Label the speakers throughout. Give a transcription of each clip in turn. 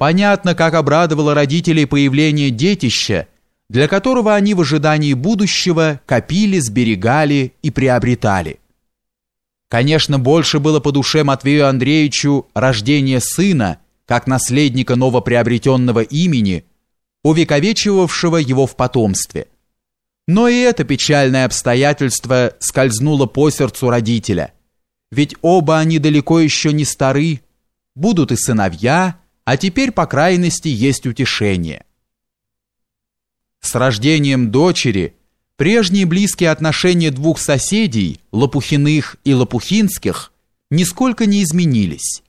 Speaker 1: Понятно, как обрадовало родителей появление детища, для которого они в ожидании будущего копили, сберегали и приобретали. Конечно, больше было по душе Матвею Андреевичу рождение сына, как наследника новоприобретенного имени, увековечивавшего его в потомстве. Но и это печальное обстоятельство скользнуло по сердцу родителя, ведь оба они далеко еще не стары, будут и сыновья, а теперь, по крайности, есть утешение. С рождением дочери прежние близкие отношения двух соседей, Лопухиных и Лопухинских, нисколько не изменились.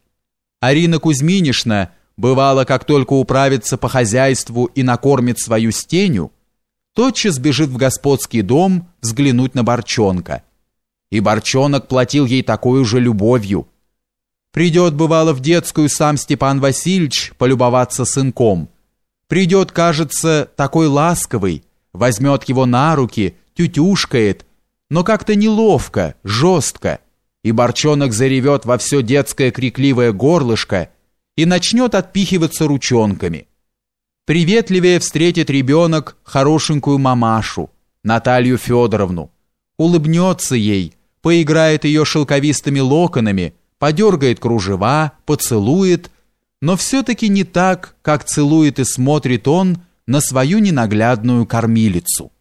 Speaker 1: Арина Кузьминишна, бывало, как только управится по хозяйству и накормит свою стеню, тотчас бежит в господский дом взглянуть на Борчонка. И Борчонок платил ей такой же любовью. Придет, бывало, в детскую сам Степан Васильевич полюбоваться сынком. Придет, кажется, такой ласковый, возьмет его на руки, тютюшкает, но как-то неловко, жестко, и Борчонок заревет во все детское крикливое горлышко и начнет отпихиваться ручонками. Приветливее встретит ребенок хорошенькую мамашу, Наталью Федоровну, улыбнется ей, поиграет ее шелковистыми локонами, подергает кружева, поцелует, но все-таки не так, как целует и смотрит он на свою ненаглядную кормилицу.